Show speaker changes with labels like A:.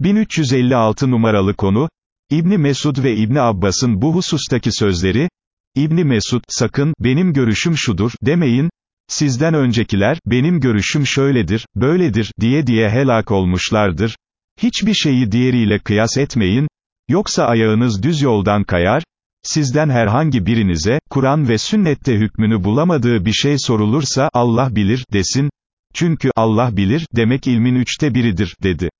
A: 1356 numaralı konu, İbni Mesud ve İbni Abbas'ın bu husustaki sözleri, İbni Mesud, sakın, benim görüşüm şudur, demeyin, sizden öncekiler, benim görüşüm şöyledir, böyledir, diye diye helak olmuşlardır, hiçbir şeyi diğeriyle kıyas etmeyin, yoksa ayağınız düz yoldan kayar, sizden herhangi birinize, Kur'an ve sünnette hükmünü bulamadığı bir şey sorulursa, Allah bilir, desin, çünkü, Allah bilir, demek ilmin üçte biridir, dedi.